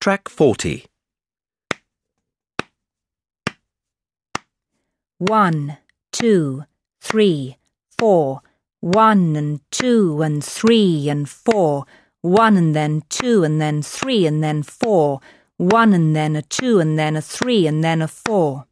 Track 40. One, two, three, four. One and two and three and four. One and then two and then three and then four. One and then a two and then a three and then a four.